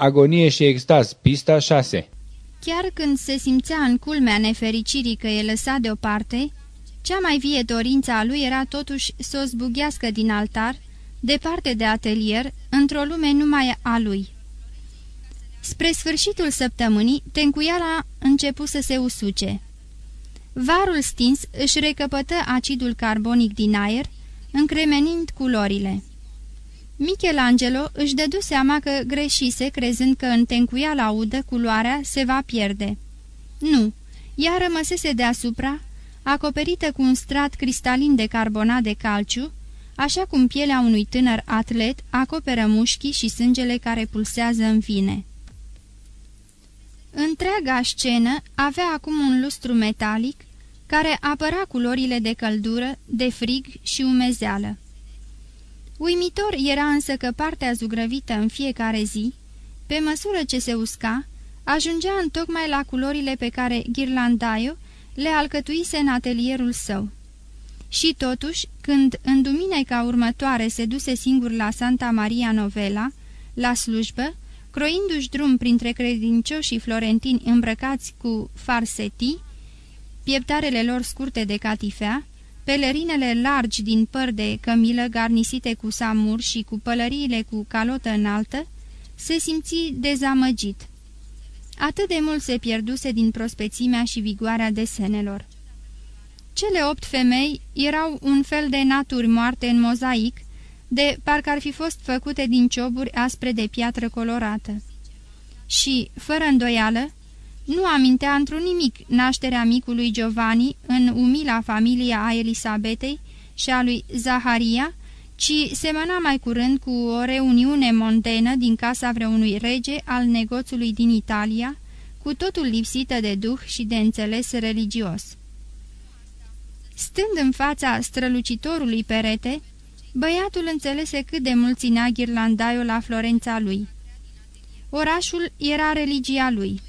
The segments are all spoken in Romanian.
Agonie și extaz, pista 6 Chiar când se simțea în culmea nefericirii că e lăsat deoparte, cea mai vie dorință a lui era totuși să o zbughească din altar, departe de atelier, într-o lume numai a lui. Spre sfârșitul săptămânii, tencuiala începu să se usuce. Varul stins își recăpătă acidul carbonic din aer, încremenind culorile. Michelangelo își dădu seama că greșise crezând că în tencuiala udă culoarea se va pierde. Nu, ea rămăsese deasupra, acoperită cu un strat cristalin de carbonat de calciu, așa cum pielea unui tânăr atlet acoperă mușchii și sângele care pulsează în vine. Întreaga scenă avea acum un lustru metalic care apăra culorile de căldură, de frig și umezeală. Uimitor era însă că partea zugrăvită în fiecare zi, pe măsură ce se usca, ajungea întocmai la culorile pe care Ghirlandaio le alcătuise în atelierul său. Și totuși, când în duminica următoare se duse singur la Santa Maria Novela, la slujbă, croindu-și drum printre credincioșii florentini îmbrăcați cu farsetii, pieptarele lor scurte de catifea, pelerinele largi din păr de cămilă garnisite cu samur și cu pălăriile cu calotă înaltă, se simți dezamăgit. Atât de mult se pierduse din prospețimea și vigoarea desenelor. Cele opt femei erau un fel de naturi moarte în mozaic, de parcă ar fi fost făcute din cioburi aspre de piatră colorată. Și, fără îndoială, nu amintea într-un nimic nașterea micului Giovanni în umila familia a Elisabetei și a lui Zaharia, ci semăna mai curând cu o reuniune mondenă din casa vreunui rege al negoțului din Italia, cu totul lipsită de duh și de înțeles religios. Stând în fața strălucitorului perete, băiatul înțelese cât de mult ținea ghirlandaiul la Florența lui. Orașul era religia lui.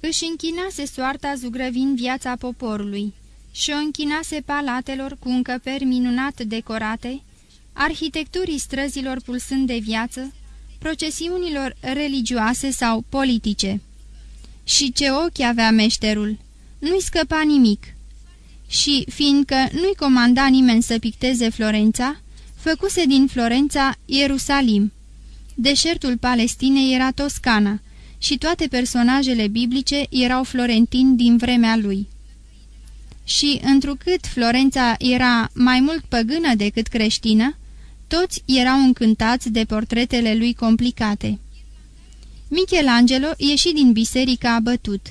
Își închinase soarta zugrăvind viața poporului și o închinase palatelor cu încăperi minunat decorate, arhitecturii străzilor pulsând de viață, procesiunilor religioase sau politice. Și ce ochi avea meșterul! Nu-i scăpa nimic. Și, fiindcă nu-i comanda nimeni să picteze Florența, făcuse din Florența Ierusalim. Deșertul Palestinei era Toscana, și toate personajele biblice erau florentini din vremea lui. Și, întrucât Florența era mai mult păgână decât creștină, toți erau încântați de portretele lui complicate. Michelangelo ieși din biserică abătut.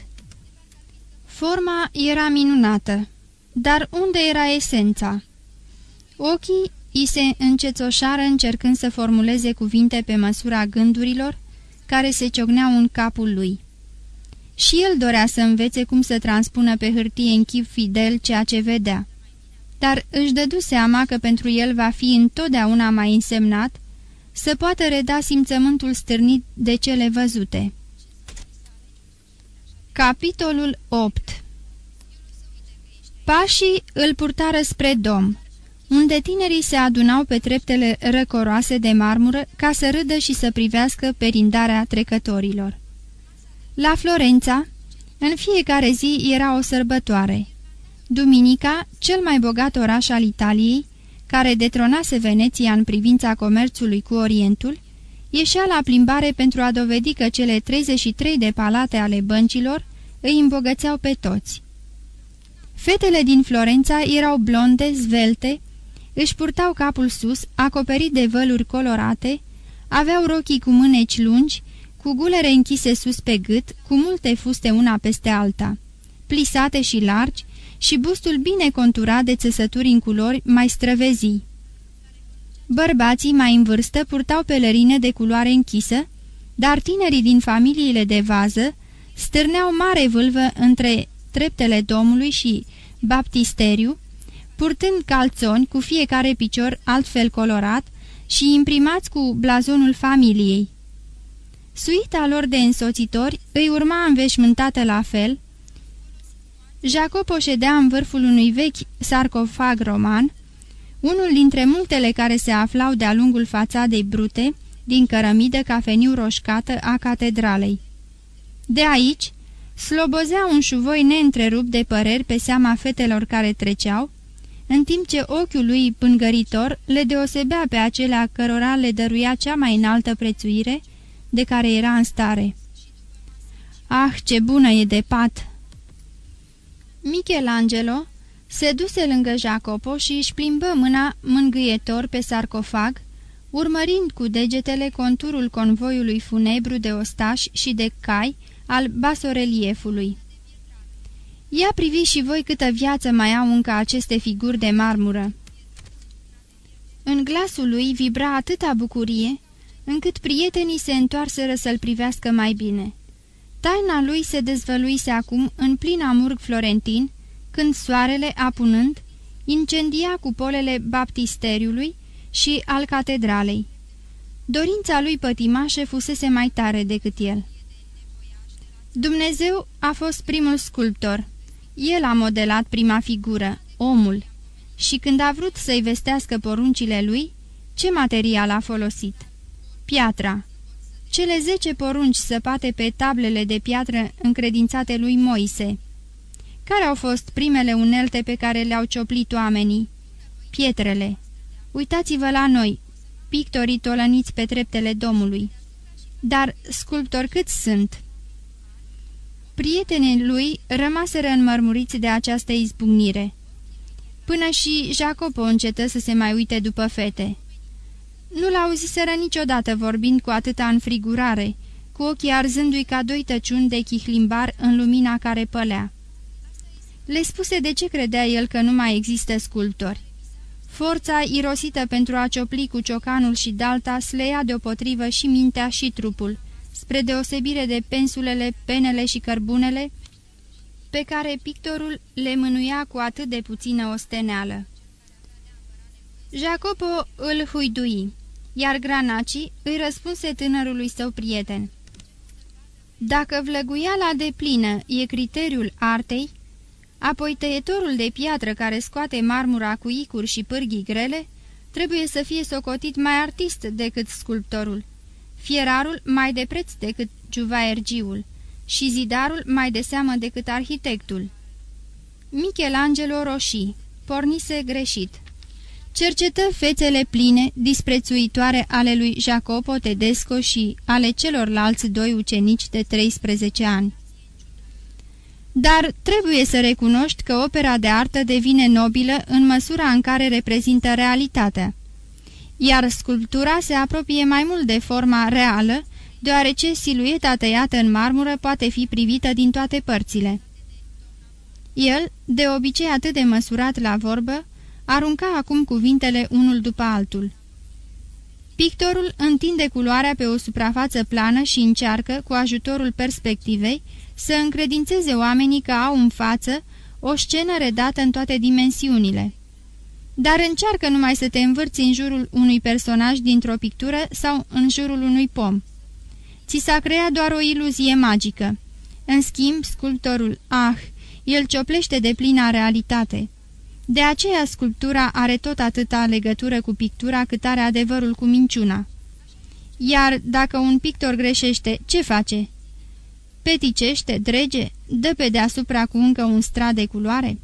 Forma era minunată, dar unde era esența? Ochii îi se încețoșară încercând să formuleze cuvinte pe măsura gândurilor, care se ciogneau în capul lui. Și el dorea să învețe cum să transpună pe hârtie în chip fidel ceea ce vedea. Dar își dădu seama că pentru el va fi întotdeauna mai însemnat să poată reda simțământul stârnit de cele văzute. Capitolul 8 Pașii îl purtară spre dom unde tinerii se adunau pe treptele răcoroase de marmură ca să râdă și să privească perindarea trecătorilor. La Florența, în fiecare zi era o sărbătoare. Duminica, cel mai bogat oraș al Italiei, care detronase Veneția în privința comerțului cu Orientul, ieșea la plimbare pentru a dovedi că cele 33 de palate ale băncilor îi îmbogățeau pe toți. Fetele din Florența erau blonde, zvelte, își purtau capul sus, acoperit de văluri colorate, aveau rochii cu mâneci lungi, cu gulere închise sus pe gât, cu multe fuste una peste alta, plisate și largi, și bustul bine conturat de țesături în culori mai străvezii. Bărbații mai în vârstă purtau pelerine de culoare închisă, dar tinerii din familiile de vază stârneau mare vâlvă între treptele domului și baptisteriu, purtând calțoni cu fiecare picior altfel colorat și imprimați cu blazonul familiei. Suita lor de însoțitori îi urma înveșmântată la fel. Jacopo ședea în vârful unui vechi sarcofag roman, unul dintre multele care se aflau de-a lungul fațadei brute, din cărămidă cafeniu roșcată a catedralei. De aici, slobozea un șuvoi neîntrerupt de păreri pe seama fetelor care treceau, în timp ce ochiul lui pângăritor le deosebea pe acelea cărora le dăruia cea mai înaltă prețuire de care era în stare. Ah, ce bună e de pat! Michelangelo se duse lângă Jacopo și își plimbă mâna mângâietor pe sarcofag, urmărind cu degetele conturul convoiului funebru de ostași și de cai al basoreliefului. Ia privi și voi câtă viață mai au încă aceste figuri de marmură. În glasul lui vibra atâta bucurie, încât prietenii se întoarseră să-l privească mai bine. Taina lui se dezvăluise acum în plin amurg florentin, când soarele, apunând, incendia cupolele baptisteriului și al catedralei. Dorința lui pătimașe fusese mai tare decât el. Dumnezeu a fost primul sculptor. El a modelat prima figură, omul, și când a vrut să-i vestească poruncile lui, ce material a folosit? Piatra. Cele zece porunci săpate pe tablele de piatră încredințate lui Moise. Care au fost primele unelte pe care le-au cioplit oamenii? Pietrele. Uitați-vă la noi, pictorii tolăniți pe treptele domului. Dar sculptori cât sunt? Prietenii lui rămaseră înmărmuriți de această izbucnire. Până și Jacopo încetă să se mai uite după fete. Nu l-auziseră niciodată vorbind cu atâta înfrigurare, cu ochii arzându-i ca doi tăciuni de chihlimbar în lumina care pălea. Le spuse de ce credea el că nu mai există sculptori. Forța irosită pentru a ciopli cu ciocanul și dalta sleia deopotrivă și mintea și trupul, spre deosebire de pensulele, penele și cărbunele, pe care pictorul le mânuia cu atât de puțină osteneală. Jacopo îl huidui, iar Granaci îi răspunse tânărului său prieten. Dacă vlăguiala de plină e criteriul artei, apoi tăietorul de piatră care scoate marmura cu icuri și pârghii grele, trebuie să fie socotit mai artist decât sculptorul, fierarul mai de preț decât juvaergiul și zidarul mai de seamă decât arhitectul. Michelangelo roșii, pornise greșit. Cercetă fețele pline, disprețuitoare ale lui Jacopo Tedesco și ale celorlalți doi ucenici de 13 ani. Dar trebuie să recunoști că opera de artă devine nobilă în măsura în care reprezintă realitatea. Iar sculptura se apropie mai mult de forma reală, deoarece silueta tăiată în marmură poate fi privită din toate părțile. El, de obicei atât de măsurat la vorbă, arunca acum cuvintele unul după altul. Pictorul întinde culoarea pe o suprafață plană și încearcă, cu ajutorul perspectivei, să încredințeze oamenii că au în față o scenă redată în toate dimensiunile. Dar încearcă numai să te învârți în jurul unui personaj dintr-o pictură sau în jurul unui pom. Ți s-a creat doar o iluzie magică. În schimb, sculptorul, ah, el cioplește de plină realitate. De aceea sculptura are tot atâta legătură cu pictura cât are adevărul cu minciuna. Iar dacă un pictor greșește, ce face? Peticește, drege, dă pe deasupra cu încă un strat de culoare?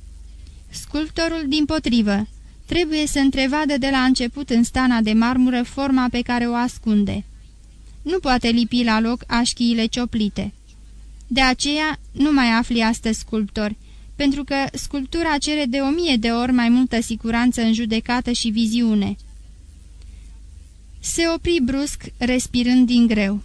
Sculptorul, din potrivă, trebuie să întrevadă de la început în stana de marmură forma pe care o ascunde. Nu poate lipi la loc așchiile cioplite. De aceea nu mai afli astăzi sculptori, pentru că sculptura cere de o mie de ori mai multă siguranță în judecată și viziune. Se opri brusc, respirând din greu.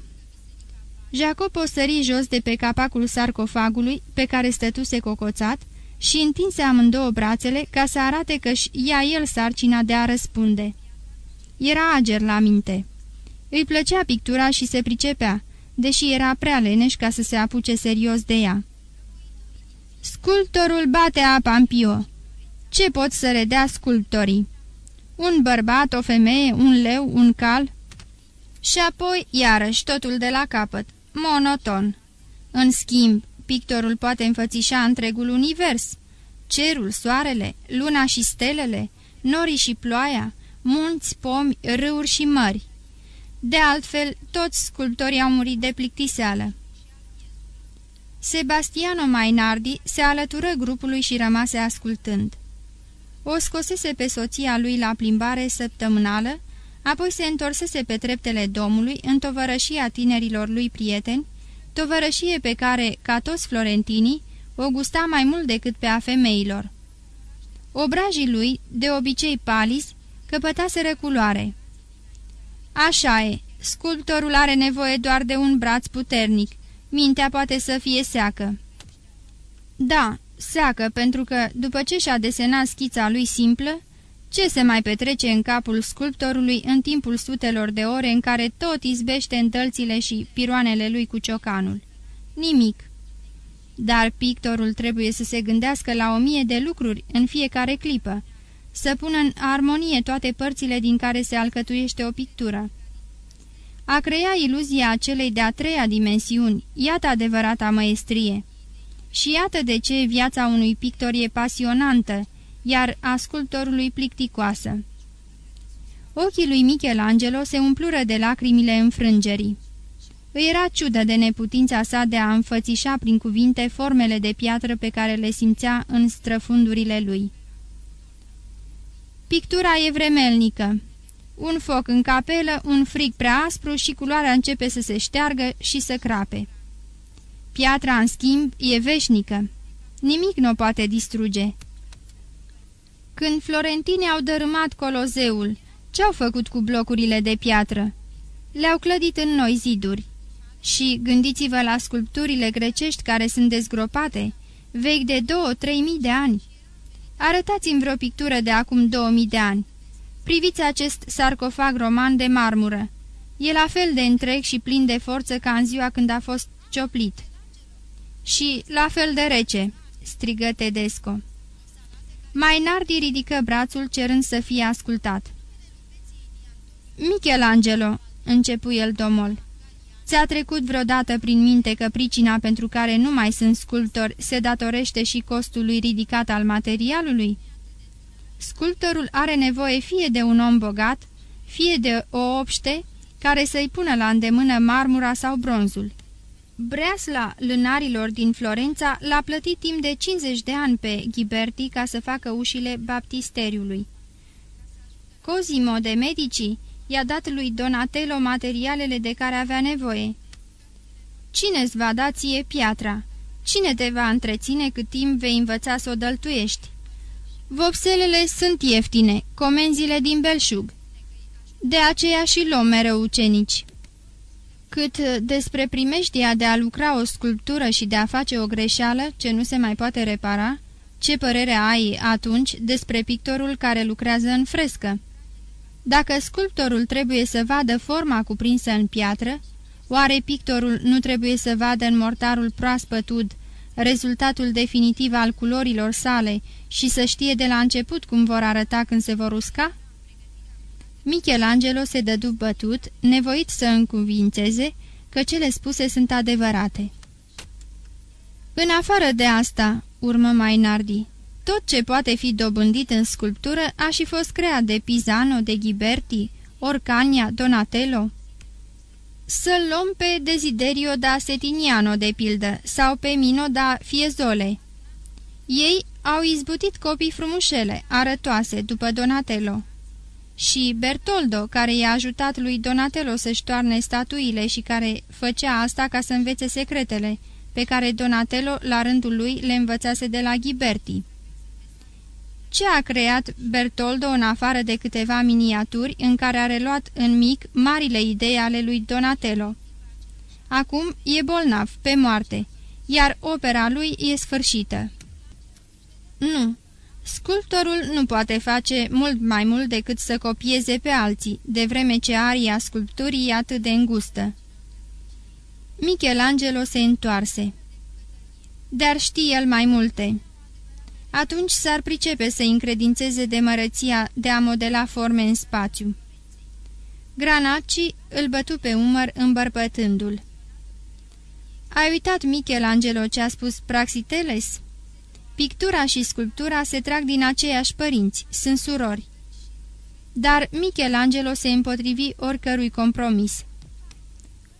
Jacopo sări jos de pe capacul sarcofagului pe care stătuse cocoțat și întinse amândouă brațele ca să arate că-și ia el sarcina de a răspunde. Era ager la minte. Îi plăcea pictura și se pricepea, deși era prea leneș ca să se apuce serios de ea. Sculptorul bate apa în pio. Ce pot să redea sculptorii? Un bărbat, o femeie, un leu, un cal? Și apoi, iarăși, totul de la capăt, monoton. În schimb, pictorul poate înfățișa întregul univers. Cerul, soarele, luna și stelele, norii și ploaia, munți, pomi, râuri și mări. De altfel, toți sculptorii au murit de plictiseală. Sebastiano Mainardi se alătură grupului și rămase ascultând. O scosese pe soția lui la plimbare săptămânală, apoi se întorsese pe treptele domului în tovărășia tinerilor lui prieteni, tovărășie pe care, ca toți florentinii, o gusta mai mult decât pe a femeilor. Obrajii lui, de obicei palis, căpătaseră culoare. Așa e, sculptorul are nevoie doar de un braț puternic, mintea poate să fie seacă. Da, seacă, pentru că, după ce și-a desenat schița lui simplă, ce se mai petrece în capul sculptorului în timpul sutelor de ore în care tot izbește întălțile și piroanele lui cu ciocanul? Nimic. Dar pictorul trebuie să se gândească la o mie de lucruri în fiecare clipă, să pună în armonie toate părțile din care se alcătuiește o pictură. A crea iluzia celei de-a treia dimensiuni, iată adevărata măestrie. Și iată de ce viața unui pictor e pasionantă, iar a sculptorului plicticoasă. Ochii lui Michelangelo se umplură de lacrimile înfrângerii. Îi era ciudă de neputința sa de a înfățișa prin cuvinte formele de piatră pe care le simțea în străfundurile lui. Pictura e vremelnică. Un foc în capelă, un frig prea aspru și culoarea începe să se șteargă și să crape. Piatra, în schimb, e veșnică. Nimic nu o poate distruge. Când florentinii au dărâmat colozeul, ce-au făcut cu blocurile de piatră? Le-au clădit în noi ziduri. Și gândiți-vă la sculpturile grecești care sunt dezgropate, vechi de două-trei mii de ani. Arătați-mi vreo pictură de acum două mii de ani. Priviți acest sarcofag roman de marmură. E la fel de întreg și plin de forță ca în ziua când a fost cioplit. Și la fel de rece, strigă Tedesco. Mainardi ridică brațul cerând să fie ascultat. Michelangelo, începu el domol. Ți-a trecut vreodată prin minte că pricina pentru care nu mai sunt sculptori se datorește și costului ridicat al materialului? Sculptorul are nevoie fie de un om bogat, fie de o obște care să-i pună la îndemână marmura sau bronzul. Breasla lânarilor din Florența l-a plătit timp de 50 de ani pe Ghiberti ca să facă ușile baptisteriului. Cosimo de Medici i-a dat lui Donatello materialele de care avea nevoie. Cine-ți va da ție piatra? Cine te va întreține cât timp vei învăța să o dăltuiești? Vopselele sunt ieftine, comenzile din belșug. De aceea și luăm mereu ucenici. Cât despre primeștia de a lucra o sculptură și de a face o greșeală ce nu se mai poate repara, ce părere ai atunci despre pictorul care lucrează în frescă? Dacă sculptorul trebuie să vadă forma cuprinsă în piatră, oare pictorul nu trebuie să vadă în mortarul proaspăt ud rezultatul definitiv al culorilor sale și să știe de la început cum vor arăta când se vor usca? Michelangelo se dădu bătut, nevoit să încuvințeze că cele spuse sunt adevărate. În afară de asta, urmă Mainardi, tot ce poate fi dobândit în sculptură a și fost creat de Pisano, de Ghiberti, Orcania, Donatello. Să-l luăm pe Desiderio da Setiniano, de pildă, sau pe Mino da Fiezole. Ei au izbutit copii frumușele, arătoase, după Donatello. Și Bertoldo, care i-a ajutat lui Donatello să-și toarne statuile și care făcea asta ca să învețe secretele, pe care Donatello, la rândul lui, le învățase de la Ghiberti. Ce a creat Bertoldo în afară de câteva miniaturi în care a reluat în mic marile idei ale lui Donatello? Acum e bolnav, pe moarte, iar opera lui e sfârșită. Nu, sculptorul nu poate face mult mai mult decât să copieze pe alții, de vreme ce aria sculpturii e atât de îngustă. Michelangelo se întoarse. Dar știe el mai multe atunci s-ar pricepe să încredințeze de mărăția de a modela forme în spațiu. Granaci îl bătu pe umăr îmbărbătându-l. Ai uitat, Michelangelo, ce a spus Praxiteles? Pictura și sculptura se trag din aceiași părinți, sunt surori. dar Michelangelo se împotrivi oricărui compromis.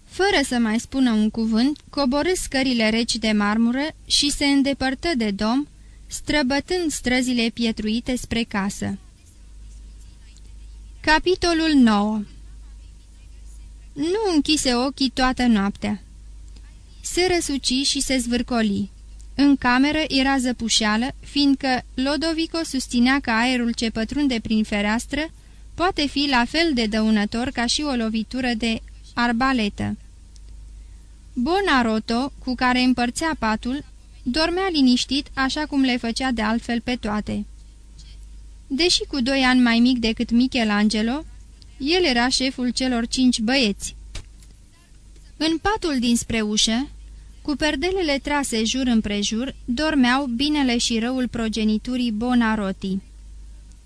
Fără să mai spună un cuvânt, coborâ scările reci de marmură și se îndepărtă de dom, străbătând străzile pietruite spre casă. Capitolul 9 Nu închise ochii toată noaptea. Se răsuci și se zvârcoli. În cameră era zăpușeală, fiindcă Lodovico susținea că aerul ce pătrunde prin fereastră poate fi la fel de dăunător ca și o lovitură de arbaletă. Bonaroto, cu care împărțea patul, dormea liniștit așa cum le făcea de altfel pe toate. Deși cu doi ani mai mic decât Michelangelo, el era șeful celor cinci băieți. În patul dinspre ușă, cu perdelele trase jur împrejur, dormeau binele și răul progeniturii Bonaroti.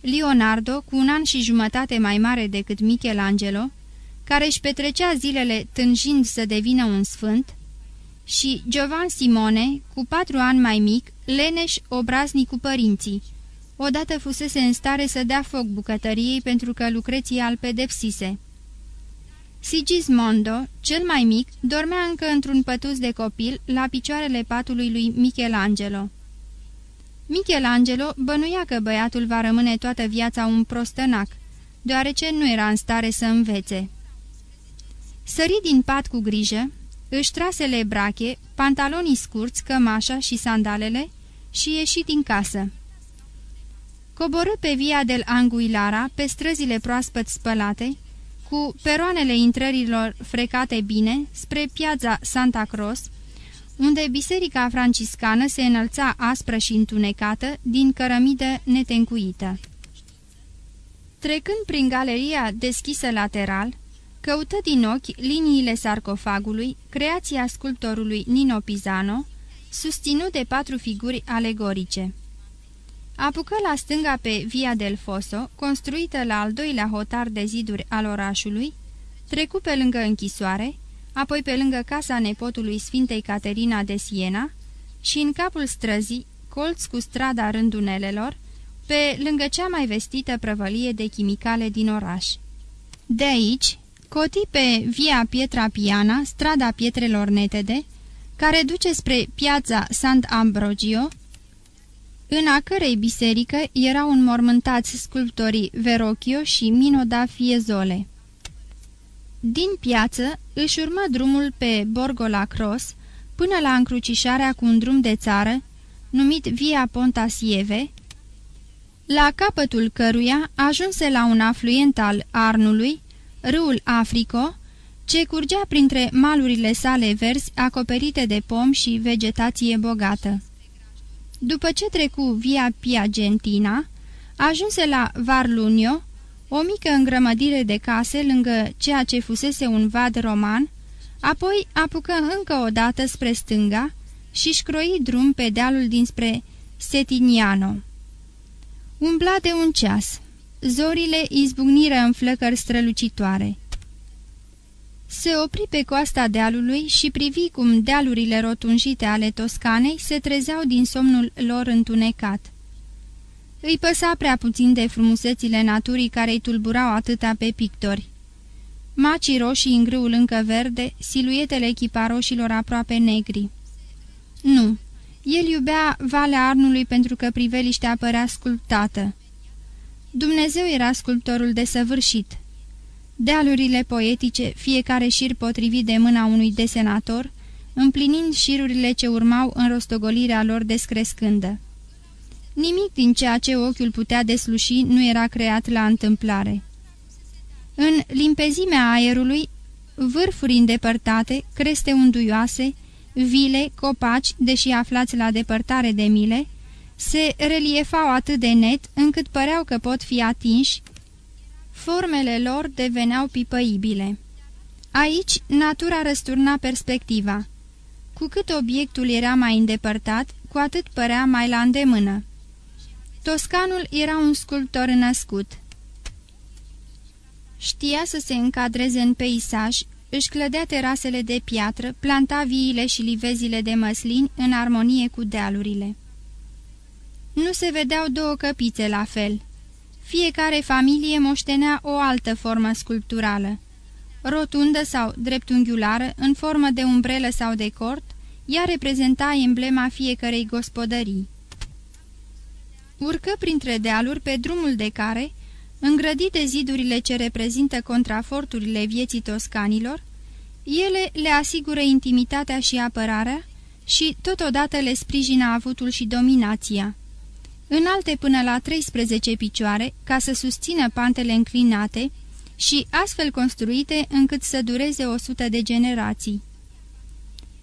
Leonardo, cu un an și jumătate mai mare decât Michelangelo, care își petrecea zilele tânjind să devină un sfânt, și Giovan Simone, cu patru ani mai mic, leneș obraznic cu părinții. Odată fusese în stare să dea foc bucătăriei pentru că Lucreția îl pedepsise. Sigismondo, cel mai mic, dormea încă într-un pătus de copil la picioarele patului lui Michelangelo. Michelangelo bănuia că băiatul va rămâne toată viața un prostănac, deoarece nu era în stare să învețe. Sări din pat cu grijă, își trase brache, pantalonii scurți, cămașa și sandalele și ieși din casă. Coborâ pe via del Anguilara, pe străzile proaspăt spălate, cu peroanele intrărilor frecate bine, spre piața Santa Cross, unde biserica franciscană se înălța aspră și întunecată din cărămidă netencuită. Trecând prin galeria deschisă lateral, căută din ochi liniile sarcofagului, creația sculptorului Nino Pisano, susținut de patru figuri alegorice. Apucă la stânga pe Via del Foso, construită la al doilea hotar de ziduri al orașului, trecu pe lângă închisoare, apoi pe lângă casa nepotului Sfintei Caterina de Siena și în capul străzii, colț cu strada rândunelelor, pe lângă cea mai vestită prăvălie de chimicale din oraș. De aici, coti pe Via Pietra Piana, strada pietrelor netede, care duce spre piața Sant Ambrogio, în a cărei biserică erau înmormântați sculptorii Verocchio și Mino da Fiezole. Din piață își urmă drumul pe Borgola Cross până la încrucișarea cu un drum de țară, numit Via Ponta Sieve, la capătul căruia ajunse la un afluent al Arnului, râul Africo, ce curgea printre malurile sale verzi acoperite de pom și vegetație bogată. După ce trecu via Piagentina, ajunse la Varlunio, o mică îngrămădire de case lângă ceea ce fusese un vad roman, apoi apucă încă o dată spre stânga și-și croi drum pe dealul dinspre Setiniano. Umbla de un ceas. Zorile izbucniră în flăcări strălucitoare. Se opri pe coasta dealului și privi cum dealurile rotunjite ale Toscanei se trezeau din somnul lor întunecat. Îi păsa prea puțin de frumusețile naturii care îi tulburau atâta pe pictori. Macii roșii în grâul încă verde, siluetele echiparoșilor aproape negri. Nu, el iubea Valea Arnului pentru că priveliștea părea sculptată. Dumnezeu era sculptorul desăvârșit. Dealurile poetice, fiecare șir potrivit de mâna unui desenator, împlinind șirurile ce urmau în rostogolirea lor descrescândă. Nimic din ceea ce ochiul putea desluși nu era creat la întâmplare. În limpezimea aerului, vârfuri îndepărtate, creste unduioase, vile, copaci, deși aflați la depărtare de mile, se reliefau atât de net încât păreau că pot fi atinși, formele lor deveneau pipăibile. Aici, natura răsturna perspectiva. Cu cât obiectul era mai îndepărtat, cu atât părea mai la îndemână. Toscanul era un sculptor născut. Știa să se încadreze în peisaj, își clădea terasele de piatră, planta viile și livezile de măslin în armonie cu dealurile. Nu se vedeau două căpițe la fel. Fiecare familie moștenea o altă formă sculpturală. Rotundă sau dreptunghiulară, în formă de umbrelă sau de cort, ea reprezenta emblema fiecărei gospodării. Urcă printre dealuri pe drumul de care, îngrădit de zidurile ce reprezintă contraforturile vieții toscanilor, ele le asigură intimitatea și apărarea și totodată le sprijină avutul și dominația. Înalte până la 13 picioare, ca să susțină pantele înclinate și astfel construite încât să dureze 100 de generații.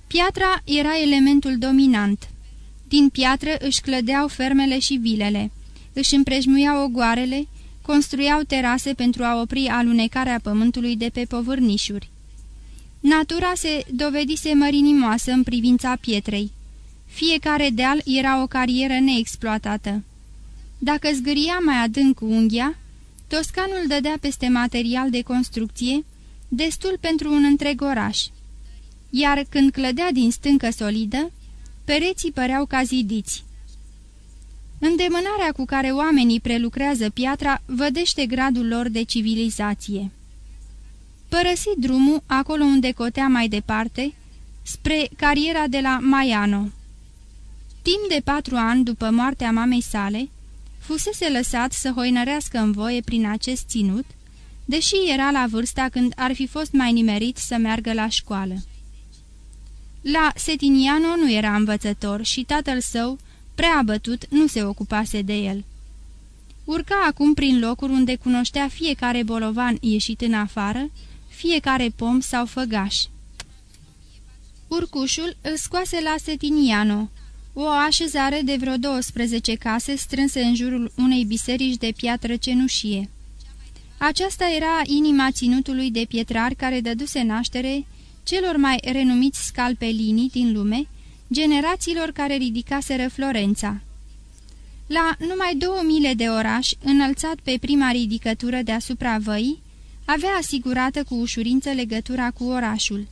Piatra era elementul dominant. Din piatră își clădeau fermele și vilele, își împrejmuiau ogoarele, construiau terase pentru a opri alunecarea pământului de pe povârnișuri. Natura se dovedise mărinimoasă în privința pietrei. Fiecare deal era o carieră neexploatată. Dacă zgâria mai adânc cu unghia, toscanul dădea peste material de construcție, destul pentru un întreg oraș. Iar când clădea din stâncă solidă, pereții păreau ca zidiți. Îndemânarea cu care oamenii prelucrează piatra vădește gradul lor de civilizație. Părăsi drumul acolo unde cotea mai departe, spre cariera de la Maiano. Timp de patru ani după moartea mamei sale, fusese lăsat să hoinărească în voie prin acest ținut, deși era la vârsta când ar fi fost mai nimerit să meargă la școală. La Setiniano nu era învățător și tatăl său, prea abătut, nu se ocupase de el. Urca acum prin locuri unde cunoștea fiecare bolovan ieșit în afară, fiecare pom sau făgaș. Urcușul îl scoase la Setiniano, o așezare de vreo 12 case strânse în jurul unei biserici de piatră cenușie. Aceasta era inima ținutului de pietrari care dăduse naștere celor mai renumiți scalpelini din lume, generațiilor care ridicaseră Florența. La numai două mile de oraș, înălțat pe prima ridicătură deasupra văii, avea asigurată cu ușurință legătura cu orașul.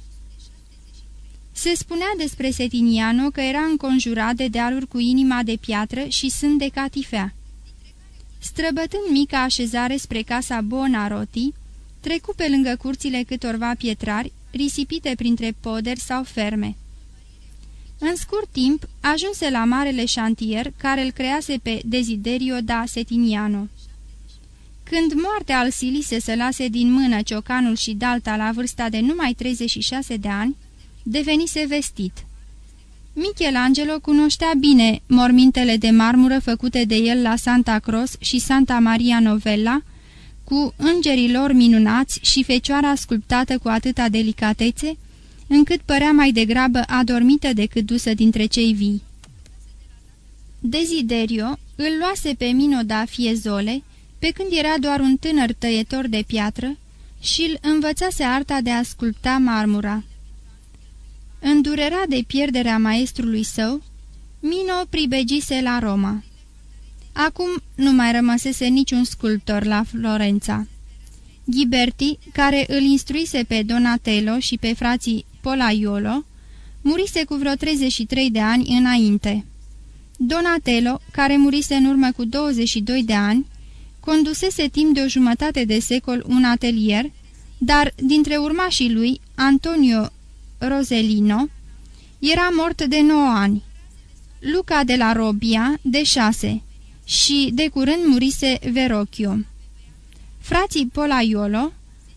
Se spunea despre Setiniano că era înconjurat de dealuri cu inima de piatră și sân de catifea. Străbătând mica așezare spre casa Bonaroti, trecu pe lângă curțile câtorva pietrari, risipite printre poderi sau ferme. În scurt timp, ajunse la marele șantier care îl crease pe Desiderio da Setiniano. Când moartea al silise să lase din mână ciocanul și dalta la vârsta de numai 36 de ani, devenise vestit. Michelangelo cunoștea bine mormintele de marmură făcute de el la Santa Cross și Santa Maria Novella, cu îngerii lor minunați și fecioara sculptată cu atâta delicatețe, încât părea mai degrabă adormită decât dusă dintre cei vii. Desiderio îl luase pe Mino da Fiezole, pe când era doar un tânăr tăietor de piatră, și îl învățase arta de a sculpta marmura. Îndurera de pierderea maestrului său, Mino pribegise la Roma. Acum nu mai rămăsese niciun sculptor la Florența. Ghiberti, care îl instruise pe Donatello și pe frații Polaiolo, murise cu vreo 33 de ani înainte. Donatello, care murise în urmă cu 22 de ani, condusese timp de o jumătate de secol un atelier, dar dintre urmașii lui, Antonio Roselino, era mort de 9 ani, Luca de la Robia de 6 și de curând murise Verocchio. Frații Polaiolo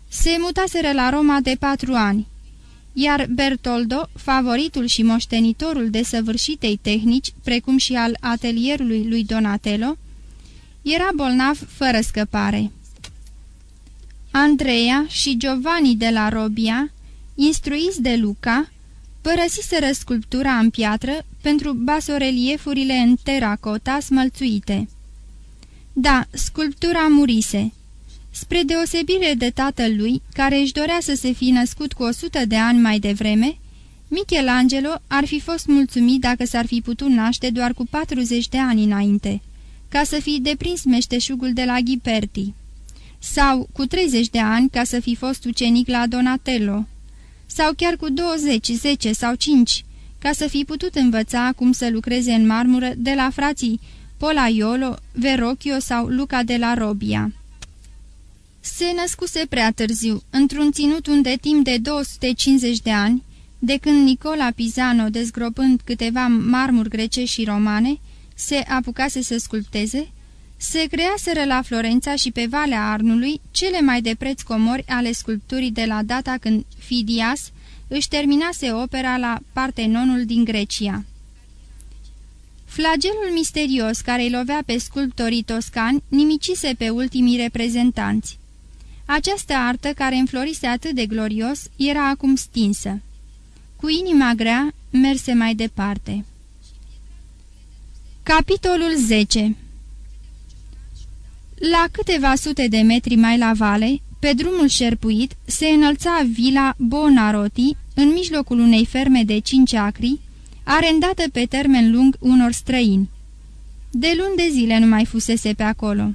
se mutaseră la Roma de patru ani, iar Bertoldo, favoritul și moștenitorul de săvârșitei tehnici, precum și al atelierului lui Donatello, era bolnav fără scăpare. Andreea și Giovanni de la Robia, instruiți de Luca, părăsiseră sculptura în piatră pentru basoreliefurile în teracota smălțuite. Da, sculptura murise. Spre deosebire de tatăl lui, care își dorea să se fi născut cu o sută de ani mai devreme, Michelangelo ar fi fost mulțumit dacă s-ar fi putut naște doar cu 40 de ani înainte ca să fi deprins meșteșugul de la Ghiperti, sau cu 30 de ani ca să fi fost ucenic la Donatello, sau chiar cu 20, 10 sau 5, ca să fi putut învăța cum să lucreze în marmură de la frații Polaiolo, Verocchio sau Luca de la Robia. Se născuse prea târziu, într-un ținut unde timp de 250 de ani, de când Nicola Pisano, dezgropând câteva marmuri grecești și romane, se apucase să sculpteze, se creaseră la Florența și pe Valea Arnului cele mai de preț comori ale sculpturii de la data când Fidias își terminase opera la Partenonul din Grecia. Flagelul misterios care îi lovea pe sculptorii toscani nimicise pe ultimii reprezentanți. Această artă, care înflorise atât de glorios, era acum stinsă. Cu inima grea, merse mai departe. Capitolul 10 La câteva sute de metri mai la vale, pe drumul șerpuit, se înălța vila Bonaroti, în mijlocul unei ferme de cinci acri, arendată pe termen lung unor străini. De luni de zile nu mai fusese pe acolo.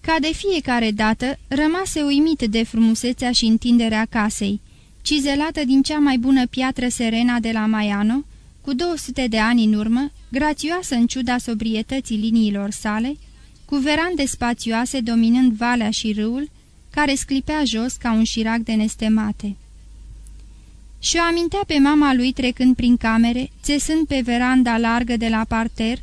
Ca de fiecare dată, rămase uimit de frumusețea și întinderea casei, cizelată din cea mai bună piatră serena de la Maiano, cu 200 de ani în urmă, grațioasă în ciuda sobrietății liniilor sale, cu verande spațioase dominând valea și râul, care sclipea jos ca un șirac de nestemate. Și o amintea pe mama lui trecând prin camere, țesând pe veranda largă de la parter,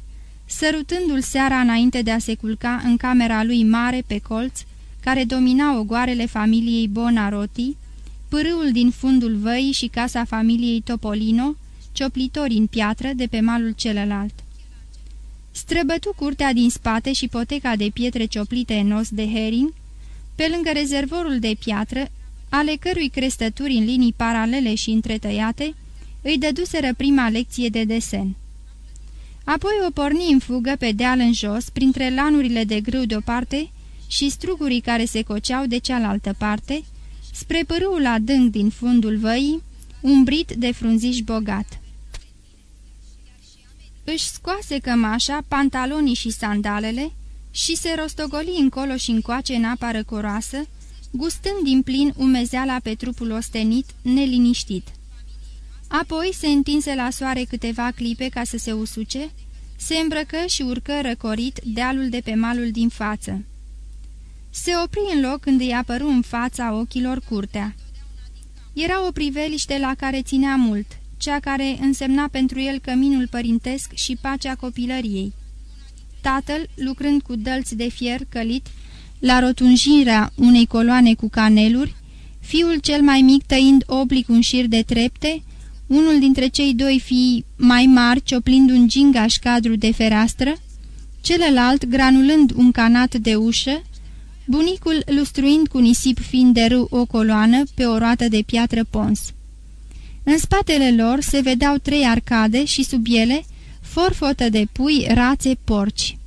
sărutându-l seara înainte de a se culca în camera lui mare pe colț, care domina ogoarele familiei Bonaroti, pârâul din fundul văii și casa familiei Topolino, cioplitori în piatră de pe malul celălalt. Străbătu curtea din spate și poteca de pietre cioplite în os de herring, pe lângă rezervorul de piatră, ale cărui crestături în linii paralele și întretăiate, îi dăduseră prima lecție de desen. Apoi o porni în fugă pe deal în jos, printre lanurile de grâu de-o parte și strugurii care se coceau de cealaltă parte, spre pârâul adânc din fundul văii, umbrit de frunziș bogat. Își scoase cămașa, pantalonii și sandalele și se rostogoli încolo și încoace în apa răcoroasă, gustând din plin umezeala pe trupul ostenit, neliniștit. Apoi se întinse la soare câteva clipe ca să se usuce, se îmbrăcă și urcă răcorit dealul de pe malul din față. Se opri în loc când îi apăru în fața ochilor curtea. Era o priveliște la care ținea mult, cea care însemna pentru el căminul părintesc și pacea copilăriei. Tatăl, lucrând cu dălți de fier călit, la rotunjirea unei coloane cu caneluri, fiul cel mai mic tăind oblic un șir de trepte, unul dintre cei doi fii mai mari cioplind un gingaș cadru de fereastră, celălalt granulând un canat de ușă, bunicul lustruind cu nisip fin de râu o coloană pe o roată de piatră pons. În spatele lor se vedeau trei arcade și sub ele forfotă de pui, rațe, porci.